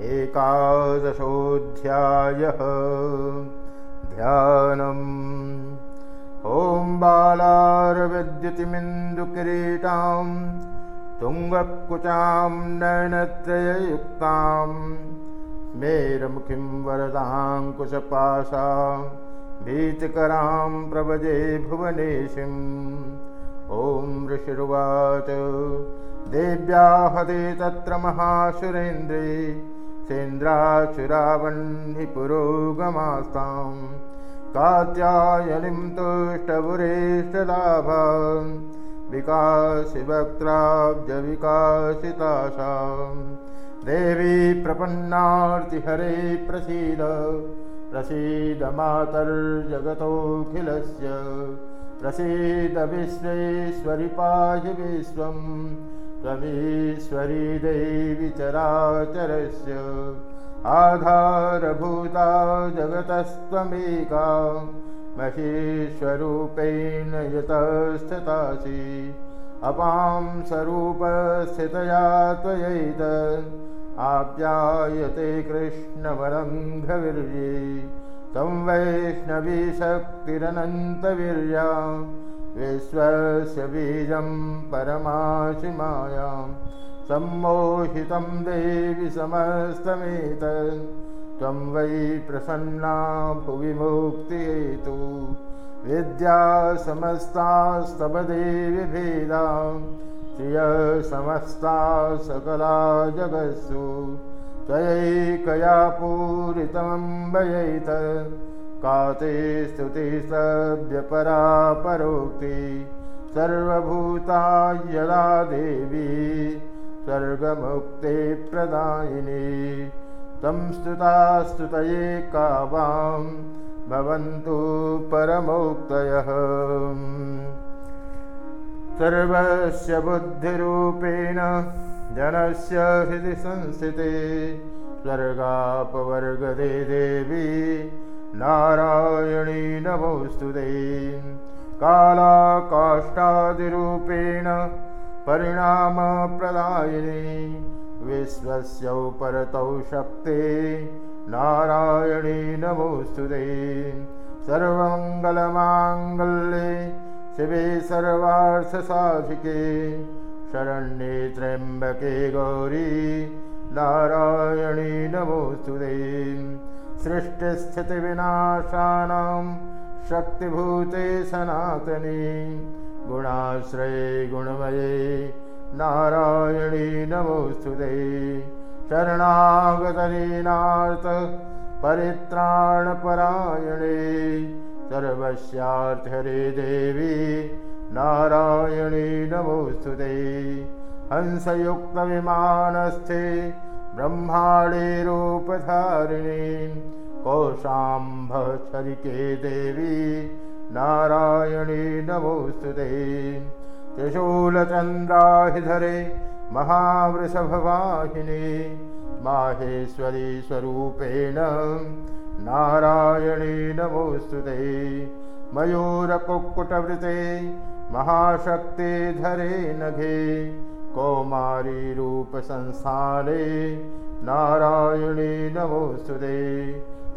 एकादशोऽध्यायः। ध्यानम्। ॐ बालारविद्युतिमिन्दुकिरीटां तुङ्गकुचां नयनत्रययुक्तां मेरमुखीं वरदाङ्कुशपाशां भीतिकरां प्रभजे भुवनेशिम्। ॐ ऋषिरुवाच। देव्याहते तत्र महासुरेन्द्रे सेन्द्राचुरावह्नि पुरोगमास्तां कात्यायनिं विकासि वक्त्राब्जविकासितासां देवी प्रपन्नार्तिहरे प्रसीद प्रसीद मातर्जगतोऽखिलस्य प्रसीद विश्वम् त्वमीश्वरी देवी चराचरस्य आधारभूता जगतस्त्वमेका महेश्वरूपेण यतस्ततासि अपां स्वरूपस्थितया त्वयैत आप्यायते कृष्णवरङ्घवीर्ये तं वैष्णवीशक्तिरनन्तवीर्या विश्वस्य बीजं परमाशिमायां सम्मोहितं देवि समस्तमेत। त्वं वै प्रसन्ना भुवि मुक्तिहेतु विद्या समस्तास्तव देवि भेदा। श्रियसमस्ता सकला जगत्सु। त्वयैकया पूरितमम्बयैत का ते स्तुतिस्तव्यपरा परोक्ति सर्वभूता यदा देवी स्वर्गमुक्ते प्रदायिनी। तं स्तुता स्तुतये का वां भवन्तु परमोक्तयः। सर्वस्य बुद्धिरूपेण जनस्य हृदि संस्थिते स्वर्गापवर्गदे देवी नारायणी नमोऽस्तु ते कालाकाष्ठादिरूपेण परिणामप्रदायिनी विश्वस्य परतौ शक्ते। नारायणी नमोऽस्तु ते सर्वमङ्गलमाङ्गल्ये शिवे सर्वार्थसाधिके। शरण्ये त्र्यम्बके गौरी नारायणी नमोऽस्तु ते सृष्टिस्थितिविनाशानां शक्तिभूते सनातनी गुणाश्रये गुणमये नारायणी नमोऽस्तु ते। शरणागतलीनार्थ परित्राणपरायणे। सर्वस्यार्थरे देवी नारायणी नमोऽस्तु ते। हंसयुक्तविमानस्थे ब्रह्माणे रूपधारिणी कोशाम्भचरिके देवी नारायणी नमोऽस्तु ते। त्रिशूलचन्द्राहिधरे महावृषभवाहिनी माहेश्वरी स्वरूपेण नारायणी नमोऽस्तु ते। मयूरकुक्कुटवृते महाशक्ते धरे नघे कौमारीरूपसंस्थाने नारायणी नमोऽस्तु ते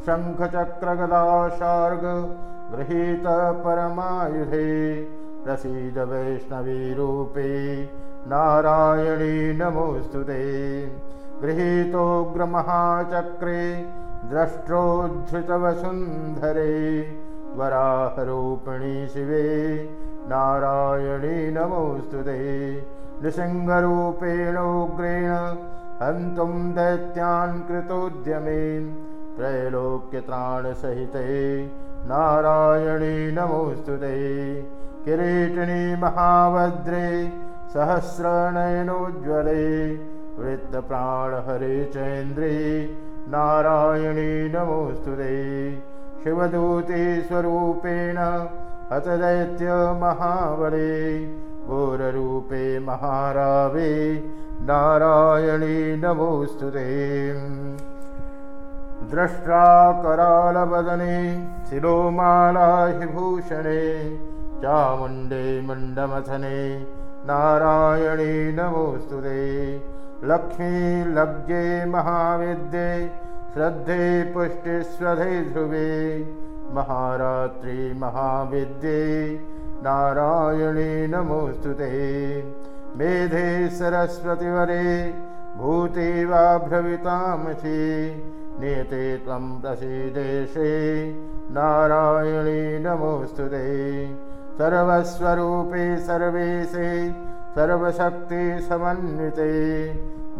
शङ्खचक्रगदाशार्ग गृहीतपरमायुधे प्रसीद वैष्णवीरूपे नारायणी नमोऽस्तु ते गृहीतोग्रमहाचक्रे द्रष्ट्रोद्धृतवसुन्धरे वराहरूपिणी शिवे नारायणी नमोऽस्तु ते नृसिंहरूपेणोग्रेण हन्तुं दैत्यान् कृतोद्यमे त्रैलोक्यत्राणसहिते नारायणी नमोऽस्तु ते। महावद्रे सहस्रनयनोज्ज्वले वृत्तप्राणहरे चेन्द्रे नारायणी नमोऽस्तु ते। शिवदूते स्वरूपेण हतदैत्यमहाबले घोररूपे महारावे नारायणी नमोऽस्तु ते। द्रष्ट्राकरालवदने शिरोमालाहिभूषणे चामुण्डे मुण्डमथने नारायणी नमोऽस्तु ते। लक्ष्मीलब्जे महाविद्ये श्रद्धे पुष्टिस्वधे ध्रुवे महारात्रि महाविद्ये नारायणे नमोऽस्तु ते। मेधे सरस्वतिवरे भूते वा भ्रवितामसि नियते त्वं प्रसीदेशे नारायणे नमोऽस्तु ते। सर्वस्वरूपे सर्वेशे सर्वशक्तिसमन्विते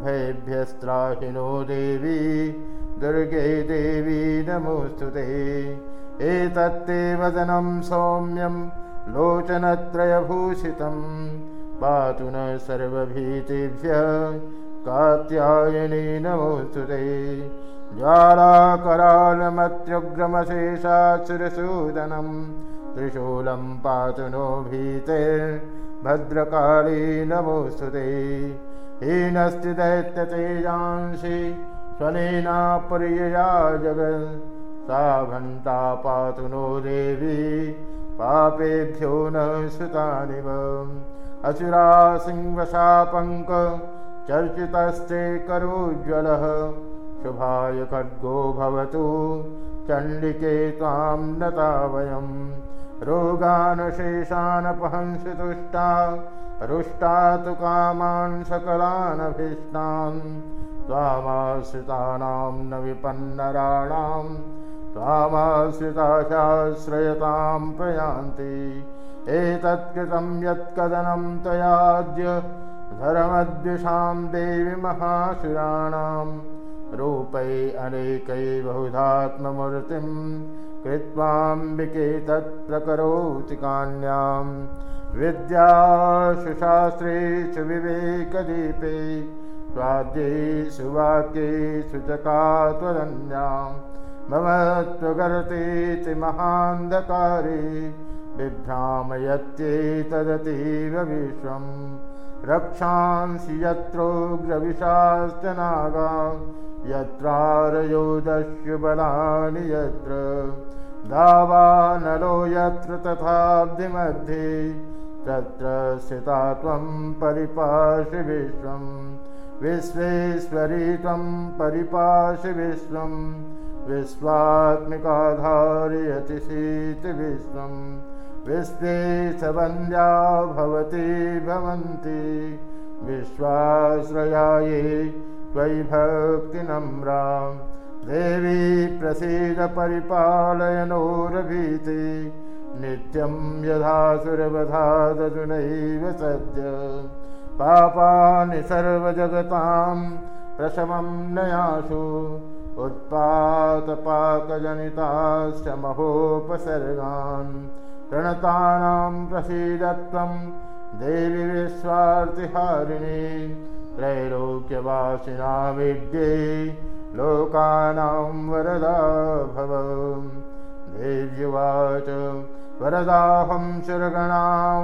भयेभ्यस्त्राहिनो देवी दुर्गे देवी नमोऽस्तु ते। एतत्ते वदनं सौम्यं लोचनत्रयभूषितं। पातु न सर्वभीतिभ्यः कात्यायनी नमोऽस्तु ते ज्वालाकरालमत्युग्रमशेषासुरसूदनं। त्रिशूलं पातु नो भीते। भद्रकाली नमोऽस्तु ते हीनस्ति दैत्यतेजांसि स्वनेना पर्यया जगन् सा घण्टा पातु नो देवी पापेभ्यो न सुतानिव असुरा सिंहशापङ्क चर्चितस्ते करोज्ज्वलः। शुभाय खड्गो भवतु चण्डिके त्वां नता वयम्। रोगानुशेषानपहंसि तुष्टा रुष्टा तु कामान् सकलानभीष्टान्। त्वामाश्रितानां न विपन्नराणां त्वामाश्रिताशाश्रयतां प्रयान्ति। एतत्कृतं यत्कदनं त्वयाद्य धर्मद्विषां देवि महासुराणां रूपै अनेकै बहुधात्ममूर्तिं कृत्वाम्बिके तत्प्रकरोति कान्यां। विद्याशुशास्त्रेषु विवेकदीपे स्वाद्येषु वाक्येषु चकात्वदन्यां मम त्वगर्तेति महान्धकारे बिभ्रामयत्येतदतीव विश्वं। रक्षांसि यत्रोग्रविशाश्च नागा यत्रारयोदस्यु बलानि यत्र। दावानलो यत्र तथाब्धिमध्ये तत्र स्थिता त्वं परिपाशि विश्वं। विश्वेश्वरी त्वं परिपाशि विश्वं विश्वात्मिकाधारयति शीतविश्वं विश्वे। च वन्द्या भवति भवन्ति। विश्वाश्रयायै त्वयि भक्तिनम्रा। देवी प्रसीदपरिपालयनोरभीति नित्यं यथासुरवधादजुनैव सद्य। पापानि सर्वजगतां प्रशमं नयासु उत्पातपाकजनिताश्च महोपसर्गान् प्रणतानां प्रसीदत्वं देवि विश्वार्तिहारिणी त्रैलोक्यवासिना विद्ये लोकानां वरदा भव। देव्युवाच वरदाहं सुरगणां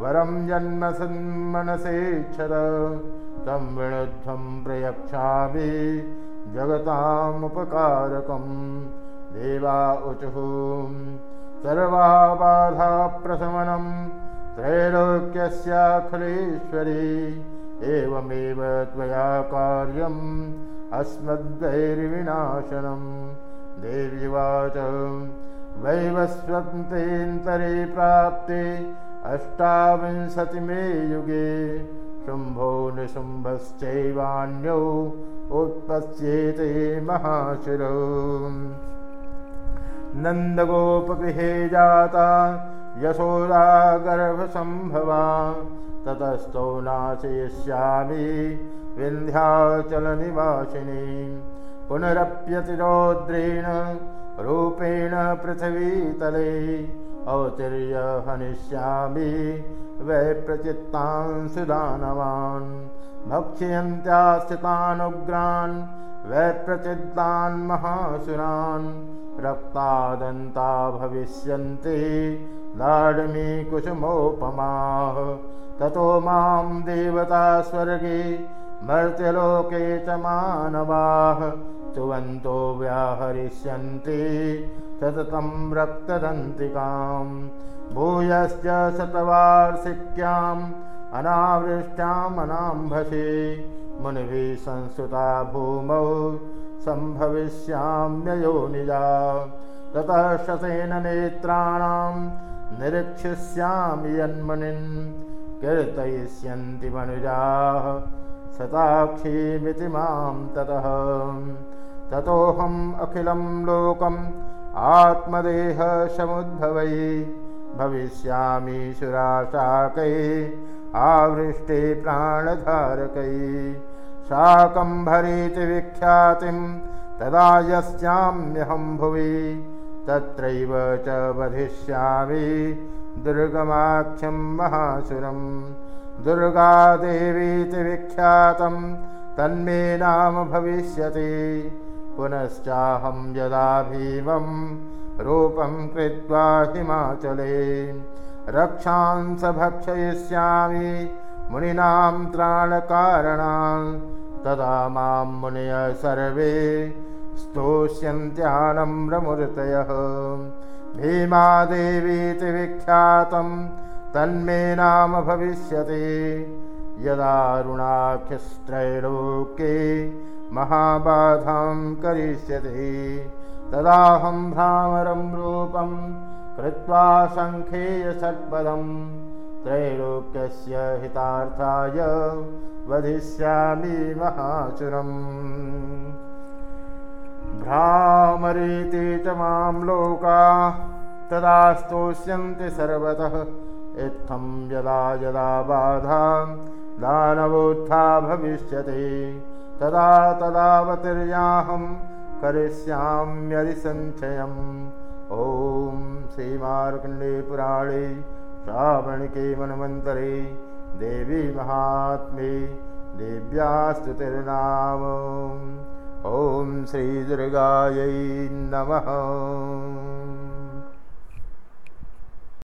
वरं जन्मसन्मनसेच्छद तं विणुध्वं प्रयक्षामि जगतामुपकारकं देवा उचुः। सर्वाबाधाप्रशमनं त्रैलोक्यस्याखिलेश्वरी एवमेव त्वया कार्यम्। अस्मद्वैर्विनाशनं देव्युवाच वैवस्वन्तेन्तरे प्राप्ते अष्टाविंशतिमे युगे। शुम्भो निशुम्भश्चैवान्यौ उत्पत्स्येते महाशिरो। नन्दगोपगृहे जाता यशोदा गर्भसम्भवा ततस्थो नाशयिष्यामि विन्ध्याचलनिवासिनी। पुनरप्यतिरौद्रेण रूपेण पृथिवीतले अवतीर्य हनिष्यामि वै प्रचित्तांशुदानवान् भक्ष्यन्त्यास्थितानुग्रान् वै प्रचित्तान् महासुरान् रक्तादन्ता भविष्यन्ति लाड्मी कुसुमोपमाः। ततो मां देवता स्वर्गे मर्त्यलोके च मानवाः स्तुवन्तो व्याहरिष्यन्ति सततं रक्तदन्तिकां भूयश्च शतवार्षिक्याम् अनावृष्टामनाम्भसे मुनिभिः संस्तुता भूमौ सम्भविष्याम्ययोनिजा ततः शतेन नेत्राणां निरीक्षिष्यामि यन्मुनिन् कीर्तयिष्यन्ति मनुजाः शताक्षीमिति मां ततः। ततोऽहम् अखिलं लोकम् आत्मदेहसमुद्भवै भविष्यामीशुराशाकै आवृष्टे प्राणधारकै। शाकम्भरीति विख्यातिं तदा यस्याम्यहं भुवि। तत्रैव च वधिष्यामि दुर्गमाख्यं महासुरम् दुर्गादेवीति विख्यातं तन्मे नाम भविष्यति। पुनश्चाहं यदा भीमं रूपं कृत्वा हिमाचले रक्षांस भक्षयिष्यामि मुनीनां त्राणकारणां तदा मां मुनय सर्वे स्तोष्यन्त्यानम्रमूर्तयः भीमादेवीति विख्यातं तन्मे नाम भविष्यति। यदारुणाख्यस्त्रैलोके महाबाधां करिष्यति तदाहं भ्रामरं रूपं कृत्वा सङ्खेयषट्पदं त्रैलोक्यस्य हितार्थाय वधिष्यामि महासुरम् भ्रामरीति च मां लोकाः तदा स्तोष्यन्ति सर्वतः। इत्थं यदा यदा बाधा दानवोत्था भविष्यति तदा तदावतिर्याहं करिष्याम्यरिसञ्चयम् ॐ श्रीमार्कण्डे पुराणे श्रावणिके मन्वन्तरे देवी महात्मे देव्यास्तुतिर्नाम। ॐ श्रीदुर्गायै नमः